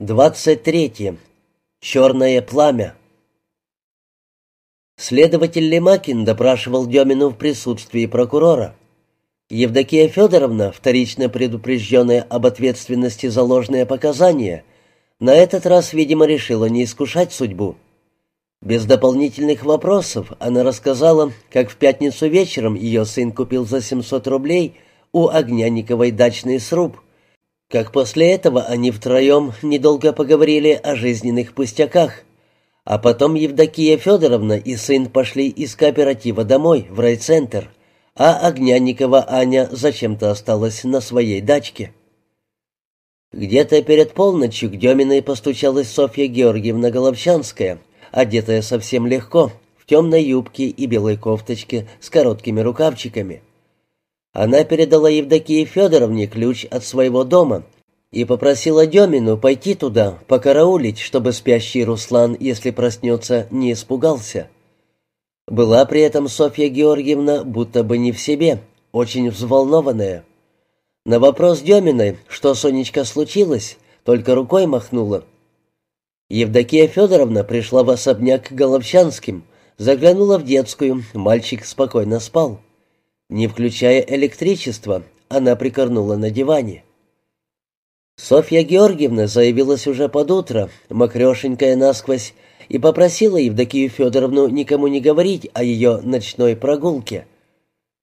23. Черное пламя. Следователь Лемакин допрашивал Демину в присутствии прокурора. Евдокия Федоровна, вторично предупрежденная об ответственности за ложные показания, на этот раз, видимо, решила не искушать судьбу. Без дополнительных вопросов она рассказала, как в пятницу вечером ее сын купил за 700 рублей у Огняниковой дачный сруб – как после этого они втроем недолго поговорили о жизненных пустяках, а потом Евдокия Федоровна и сын пошли из кооператива домой, в райцентр, а Огняникова Аня зачем-то осталась на своей дачке. Где-то перед полночью к Деминой постучалась Софья Георгиевна Головчанская, одетая совсем легко, в темной юбке и белой кофточке с короткими рукавчиками. Она передала Евдокии Федоровне ключ от своего дома и попросила Демину пойти туда, покараулить, чтобы спящий Руслан, если проснется, не испугался. Была при этом Софья Георгиевна будто бы не в себе, очень взволнованная. На вопрос Деминой, что Сонечка случилось, только рукой махнула. Евдокия Федоровна пришла в особняк к Головчанским, заглянула в детскую, мальчик спокойно спал. Не включая электричество, она прикорнула на диване. Софья Георгиевна заявилась уже под утро, мокрешенькая насквозь, и попросила Евдокию Федоровну никому не говорить о ее ночной прогулке.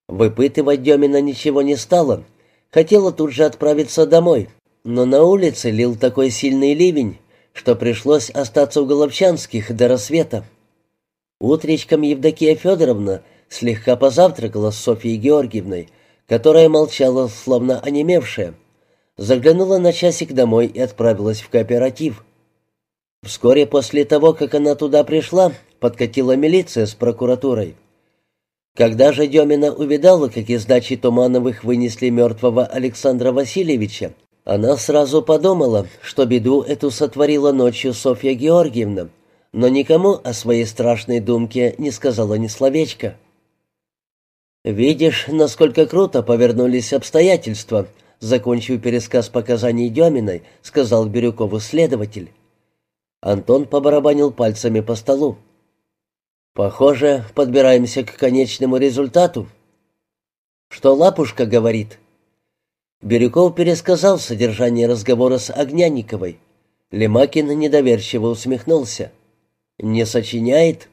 Выпытывать Демина ничего не стала, хотела тут же отправиться домой, но на улице лил такой сильный ливень, что пришлось остаться у Головчанских до рассвета. Утречком Евдокия Федоровна слегка позавтракала с Софьей Георгиевной, которая молчала, словно онемевшая. Заглянула на часик домой и отправилась в кооператив. Вскоре после того, как она туда пришла, подкатила милиция с прокуратурой. Когда же Демина увидала, как из дачи Тумановых вынесли мертвого Александра Васильевича, она сразу подумала, что беду эту сотворила ночью Софья Георгиевна, но никому о своей страшной думке не сказала ни словечка. «Видишь, насколько круто повернулись обстоятельства», — закончив пересказ показаний Деминой, сказал Бирюкову следователь. Антон побарабанил пальцами по столу. «Похоже, подбираемся к конечному результату». «Что Лапушка говорит?» Бирюков пересказал содержание разговора с Огняниковой. Лемакин недоверчиво усмехнулся. «Не сочиняет?»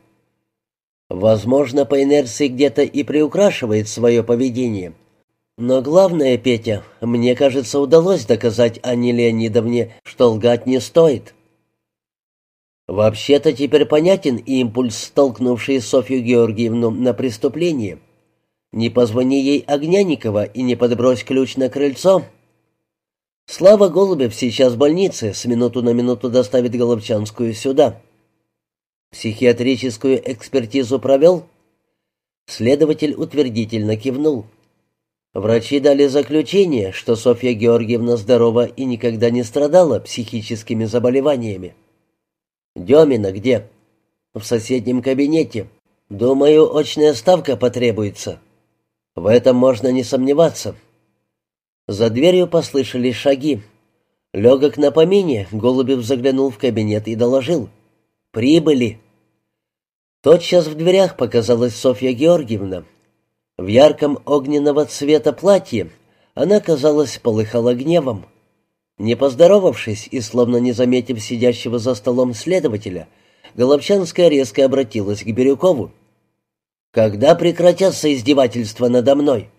Возможно, по инерции где-то и приукрашивает свое поведение. Но главное, Петя, мне кажется, удалось доказать Анне Леонидовне, что лгать не стоит. Вообще-то теперь понятен импульс, столкнувший Софью Георгиевну на преступление. Не позвони ей Огняникова и не подбрось ключ на крыльцо. Слава Голубев сейчас в больнице, с минуту на минуту доставит Головчанскую сюда. «Психиатрическую экспертизу провел?» Следователь утвердительно кивнул. Врачи дали заключение, что Софья Георгиевна здорова и никогда не страдала психическими заболеваниями. «Демина где?» «В соседнем кабинете. Думаю, очная ставка потребуется». «В этом можно не сомневаться». За дверью послышались шаги. Легок на помине, Голубев заглянул в кабинет и доложил. «Прибыли!» Тотчас в дверях показалась Софья Георгиевна. В ярком огненного цвета платье она, казалось, полыхала гневом. Не поздоровавшись и словно не заметив сидящего за столом следователя, Головчанская резко обратилась к Бирюкову. «Когда прекратятся издевательства надо мной?»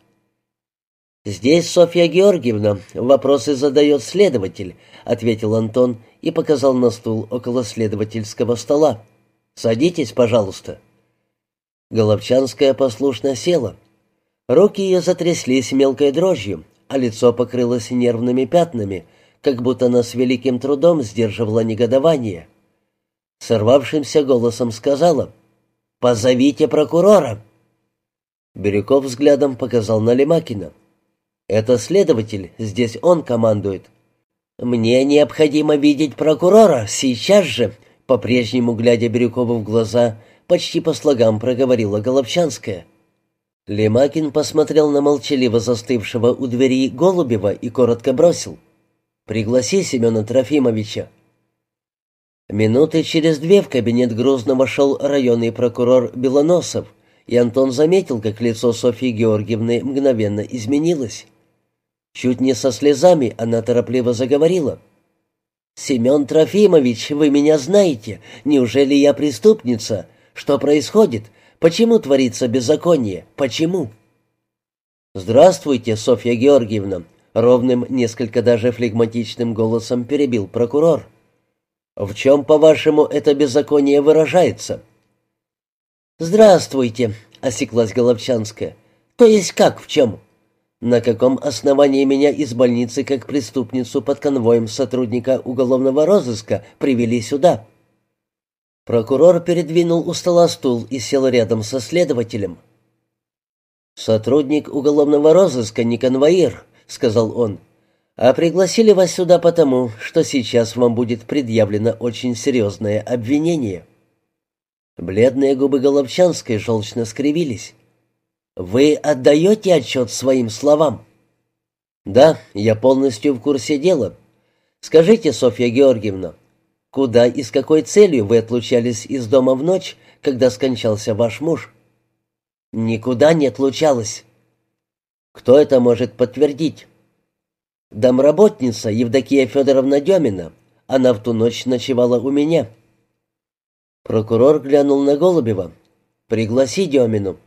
«Здесь Софья Георгиевна вопросы задает следователь», — ответил Антон и показал на стул около следовательского стола. Садитесь, пожалуйста». Головчанская послушно села. Руки ее затряслись мелкой дрожью, а лицо покрылось нервными пятнами, как будто она с великим трудом сдерживала негодование. Сорвавшимся голосом сказала «Позовите прокурора». Бирюков взглядом показал на Лемакина. «Это следователь, здесь он командует». «Мне необходимо видеть прокурора, сейчас же», по-прежнему, глядя Бирюкову в глаза, почти по слогам проговорила Головчанская. Лемакин посмотрел на молчаливо застывшего у двери Голубева и коротко бросил. «Пригласи Семена Трофимовича». Минуты через две в кабинет Грозно вошел районный прокурор Белоносов, и Антон заметил, как лицо Софьи Георгиевны мгновенно изменилось. Чуть не со слезами она торопливо заговорила. «Семен Трофимович, вы меня знаете. Неужели я преступница? Что происходит? Почему творится беззаконие? Почему?» «Здравствуйте, Софья Георгиевна», — ровным, несколько даже флегматичным голосом перебил прокурор. «В чем, по-вашему, это беззаконие выражается?» «Здравствуйте», — осеклась Головчанская. «То есть как в чем?» «На каком основании меня из больницы как преступницу под конвоем сотрудника уголовного розыска привели сюда?» Прокурор передвинул у стола стул и сел рядом со следователем. «Сотрудник уголовного розыска не конвоир», — сказал он. «А пригласили вас сюда потому, что сейчас вам будет предъявлено очень серьезное обвинение». Бледные губы Головчанской желчно скривились. «Вы отдаете отчет своим словам?» «Да, я полностью в курсе дела. Скажите, Софья Георгиевна, куда и с какой целью вы отлучались из дома в ночь, когда скончался ваш муж?» «Никуда не отлучалась». «Кто это может подтвердить?» «Домработница Евдокия Федоровна Демина. Она в ту ночь ночевала у меня». Прокурор глянул на Голубева. «Пригласи Демину».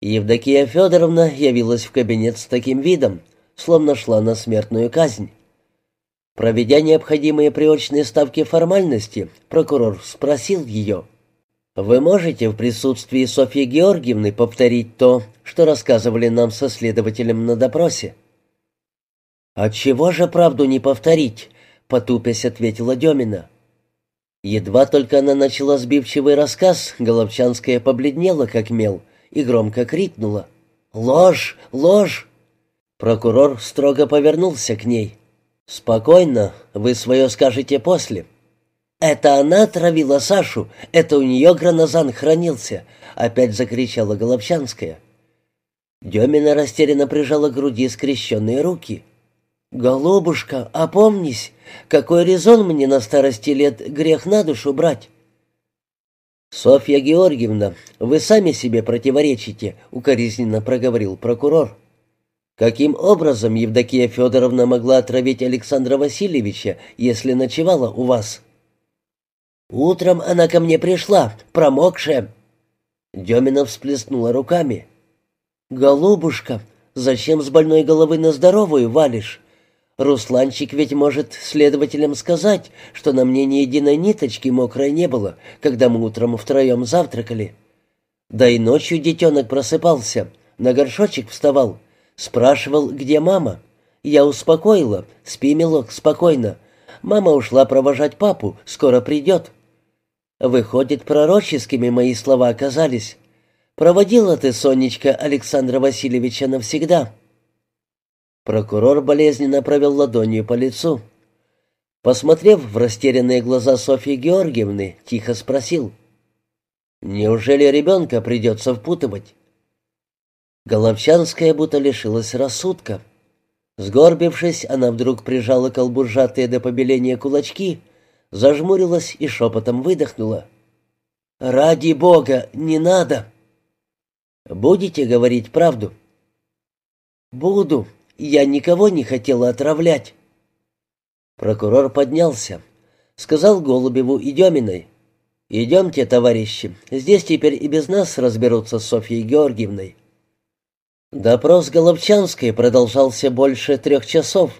Евдокия Федоровна явилась в кабинет с таким видом, словно шла на смертную казнь. Проведя необходимые приочные ставки формальности, прокурор спросил ее — вы можете в присутствии Софьи Георгиевны повторить то, что рассказывали нам со следователем на допросе? «Отчего же правду не повторить?» — потупясь ответила Демина. Едва только она начала сбивчивый рассказ, Головчанская побледнела, как мел, и громко крикнула. «Ложь! Ложь!» Прокурор строго повернулся к ней. «Спокойно, вы свое скажете после». «Это она отравила Сашу, это у нее гранозан хранился», — опять закричала Головчанская. Демина растерянно прижала к груди скрещенные руки. «Голубушка, опомнись, какой резон мне на старости лет грех на душу брать?» «Софья Георгиевна, вы сами себе противоречите», — укоризненно проговорил прокурор. «Каким образом Евдокия Федоровна могла отравить Александра Васильевича, если ночевала у вас?» «Утром она ко мне пришла, промокшая». Демина всплеснула руками. «Голубушка, зачем с больной головы на здоровую валишь? Русланчик ведь может следователям сказать, что на мне ни единой ниточки мокрой не было, когда мы утром втроем завтракали. Да и ночью детенок просыпался, на горшочек вставал, спрашивал, где мама. Я успокоила, спи, милок, спокойно. Мама ушла провожать папу, скоро придет. Выходит, пророческими мои слова оказались. Проводила ты, Сонечка, Александра Васильевича навсегда. Прокурор болезненно провел ладонью по лицу. Посмотрев в растерянные глаза Софьи Георгиевны, тихо спросил. «Неужели ребенка придется впутывать?» Головчанская будто лишилась рассудка. Сгорбившись, она вдруг прижала колбу сжатые до побеления кулачки — зажмурилась и шепотом выдохнула. «Ради Бога, не надо!» «Будете говорить правду?» «Буду. Я никого не хотела отравлять». Прокурор поднялся. Сказал Голубеву и Деминой. «Идемте, товарищи, здесь теперь и без нас разберутся с Софьей Георгиевной». Допрос Головчанской продолжался больше трех часов.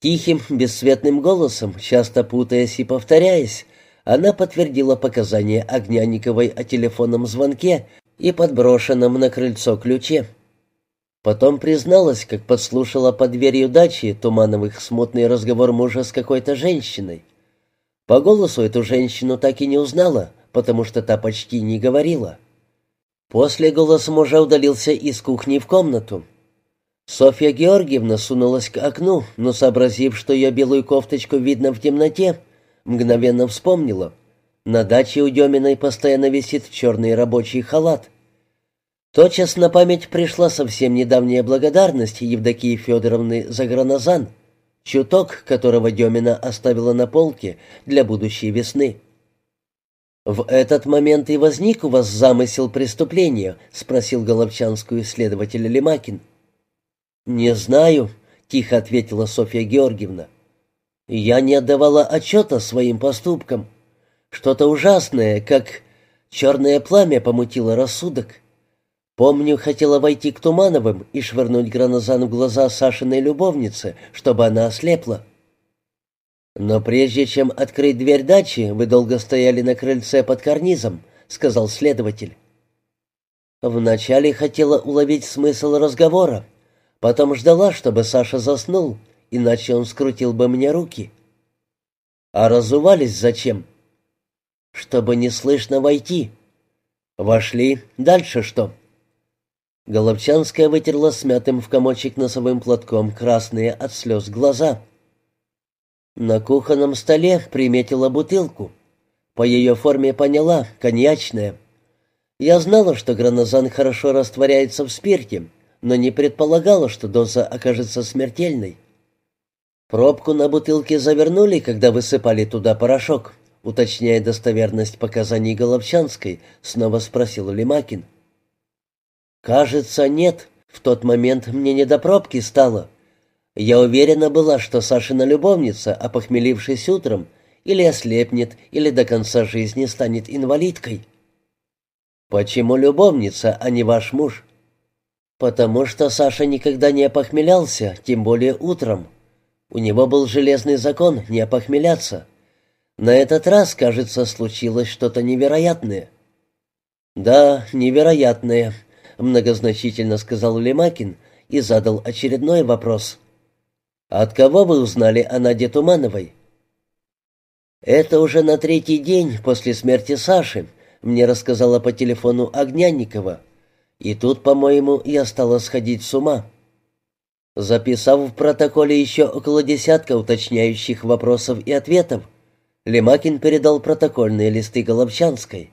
Тихим, бесцветным голосом, часто путаясь и повторяясь, она подтвердила показания Огняниковой о телефонном звонке и подброшенном на крыльцо ключе. Потом призналась, как подслушала под дверью дачи Тумановых смутный разговор мужа с какой-то женщиной. По голосу эту женщину так и не узнала, потому что та почти не говорила. После голос мужа удалился из кухни в комнату. Софья Георгиевна сунулась к окну, но, сообразив, что ее белую кофточку видно в темноте, мгновенно вспомнила. На даче у Деминой постоянно висит черный рабочий халат. Тотчас на память пришла совсем недавняя благодарность Евдокии Федоровны за гранозан. чуток которого Демина оставила на полке для будущей весны. «В этот момент и возник у вас замысел преступления?» — спросил Головчанскую следователь Лемакин. «Не знаю», — тихо ответила Софья Георгиевна. «Я не отдавала отчета своим поступкам. Что-то ужасное, как черное пламя помутило рассудок. Помню, хотела войти к Тумановым и швырнуть гранозан в глаза Сашиной любовнице, чтобы она ослепла. «Но прежде чем открыть дверь дачи, вы долго стояли на крыльце под карнизом», — сказал следователь. Вначале хотела уловить смысл разговора, потом ждала, чтобы Саша заснул, иначе он скрутил бы мне руки. А разувались зачем? Чтобы не слышно войти. Вошли, дальше что? Головчанская вытерла смятым в комочек носовым платком красные от слез глаза — на кухонном столе приметила бутылку. По ее форме поняла, коньячная. Я знала, что гранозан хорошо растворяется в спирте, но не предполагала, что доза окажется смертельной. Пробку на бутылке завернули, когда высыпали туда порошок, уточняя достоверность показаний Головчанской, снова спросил Лемакин. «Кажется, нет. В тот момент мне не до пробки стало. Я уверена была, что Сашина любовница, опохмелившись утром, или ослепнет, или до конца жизни станет инвалидкой. Почему любовница, а не ваш муж? Потому что Саша никогда не опохмелялся, тем более утром. У него был железный закон не опохмеляться. На этот раз, кажется, случилось что-то невероятное. Да, невероятное, многозначительно сказал Лемакин и задал очередной вопрос. «От кого вы узнали о Наде Тумановой?» «Это уже на третий день после смерти Саши», — мне рассказала по телефону Огнянникова. И тут, по-моему, я стала сходить с ума. Записав в протоколе еще около десятка уточняющих вопросов и ответов, Лемакин передал протокольные листы Головчанской.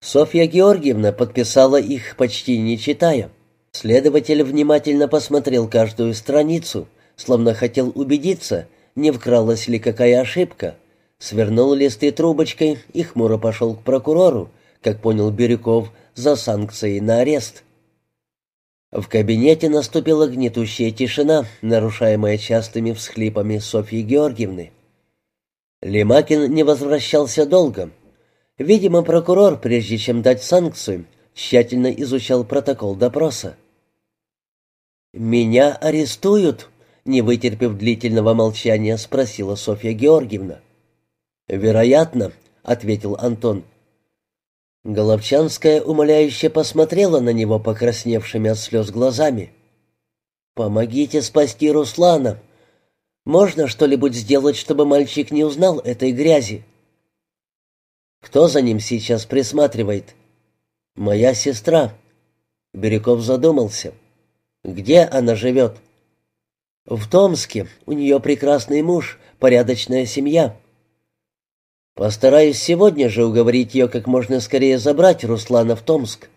Софья Георгиевна подписала их, почти не читая. Следователь внимательно посмотрел каждую страницу — словно хотел убедиться, не вкралась ли какая ошибка, свернул листы трубочкой и хмуро пошел к прокурору, как понял Бирюков, за санкцией на арест. В кабинете наступила гнетущая тишина, нарушаемая частыми всхлипами Софьи Георгиевны. Лемакин не возвращался долго. Видимо, прокурор, прежде чем дать санкцию, тщательно изучал протокол допроса. «Меня арестуют», не вытерпев длительного молчания, спросила Софья Георгиевна. «Вероятно», — ответил Антон. Головчанская умоляюще посмотрела на него покрасневшими от слез глазами. «Помогите спасти Руслана. Можно что-нибудь сделать, чтобы мальчик не узнал этой грязи?» «Кто за ним сейчас присматривает?» «Моя сестра». Бирюков задумался. «Где она живет?» В Томске. У нее прекрасный муж, порядочная семья. Постараюсь сегодня же уговорить ее как можно скорее забрать Руслана в Томск.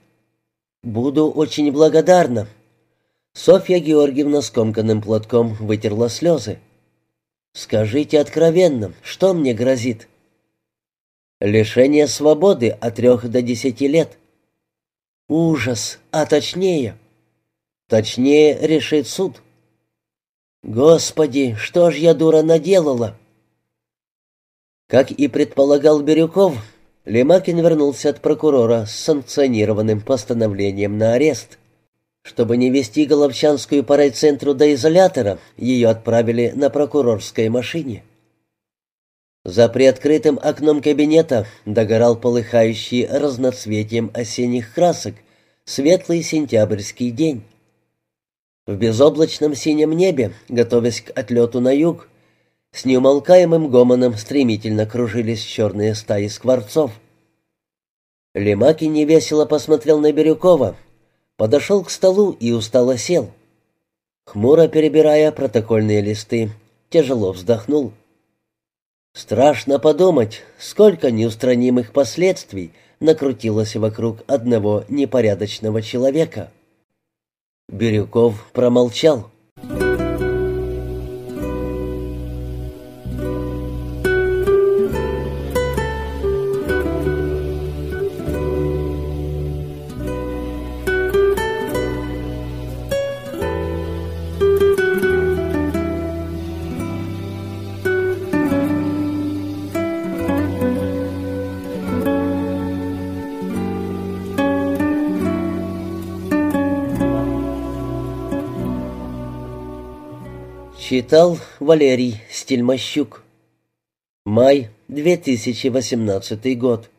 Буду очень благодарна. Софья Георгиевна скомканным платком вытерла слезы. «Скажите откровенно, что мне грозит?» «Лишение свободы от трех до десяти лет». «Ужас! А точнее?» «Точнее решит суд». «Господи, что ж я, дура, наделала?» Как и предполагал Бирюков, Лемакин вернулся от прокурора с санкционированным постановлением на арест. Чтобы не вести Головчанскую по райцентру до изолятора, ее отправили на прокурорской машине. За приоткрытым окном кабинета догорал полыхающий разноцветием осенних красок светлый сентябрьский день. В безоблачном синем небе, готовясь к отлету на юг, с неумолкаемым гомоном стремительно кружились черные стаи скворцов. Лемаки невесело посмотрел на Бирюкова, подошел к столу и устало сел. Хмуро перебирая протокольные листы, тяжело вздохнул. Страшно подумать, сколько неустранимых последствий накрутилось вокруг одного непорядочного человека. Бирюков промолчал. Читал Валерий Стельмощук. Май 2018 год.